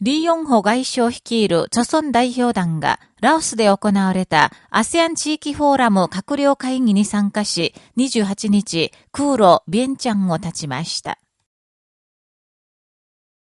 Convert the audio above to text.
リーヨンホ外相率いる著村代表団がラオスで行われた ASEAN 地域フォーラム閣僚会議に参加し、28日、空路ビエンチャンを立ちました。